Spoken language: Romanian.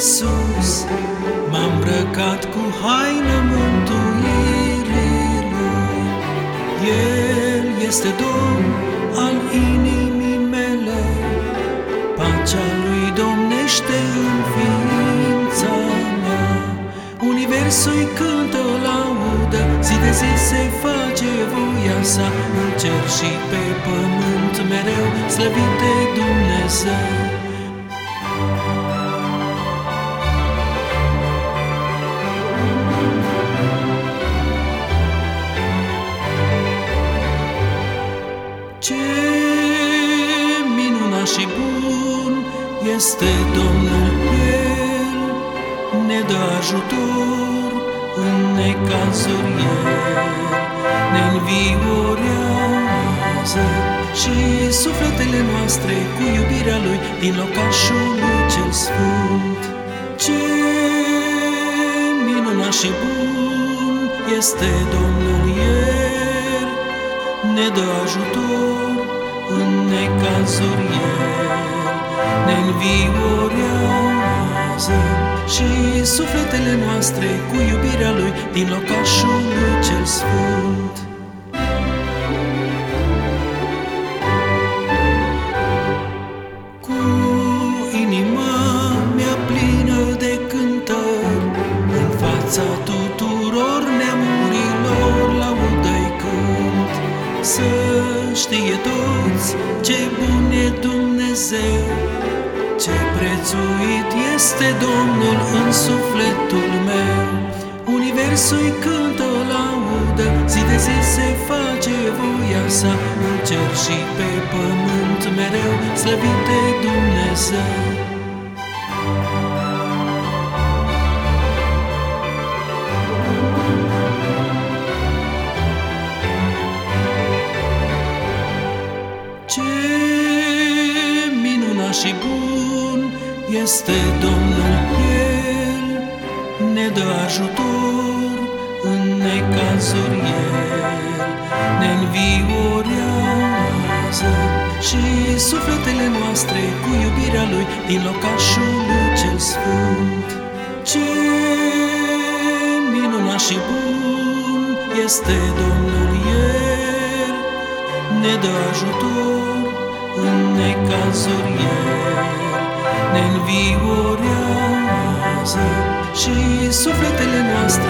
Iisus, m-am îmbrăcat cu haină mântuirii Lui. El este Domn al inimii mele, pacea Lui domnește în ființa mea. Universul-i cântă laudă, zi de zi se face voia sa, în cer și pe pământ mereu, slăvit de Dumnezeu. Și bun este Domnul El, ne dă ajutor în necazuri El, ne înviorează și sufletele noastre cu iubirea Lui din locașul Lui cel Sfânt. Ce minunat și bun este Domnul El, ne dă ajutor în necazuri ne înviorează și sufletele noastre cu iubirea Lui din locașul Lui cel Sfânt. Să știe toți ce bun e Dumnezeu, ce prețuit este Domnul în sufletul meu. Universul cântă o laudă, zi de zi se face voia sa, în cer și pe pământ mereu, slăvite Dumnezeu. Și bun este Domnul El, ne dă ajutor în necazuri El, ne înviorează și sufletele noastre cu iubirea Lui din locașul Lui cel Sfânt. Ce minunat și bun este Domnul El, ne dă ajutor în necazuri ne înviorează și sufletele noastre cu iubirea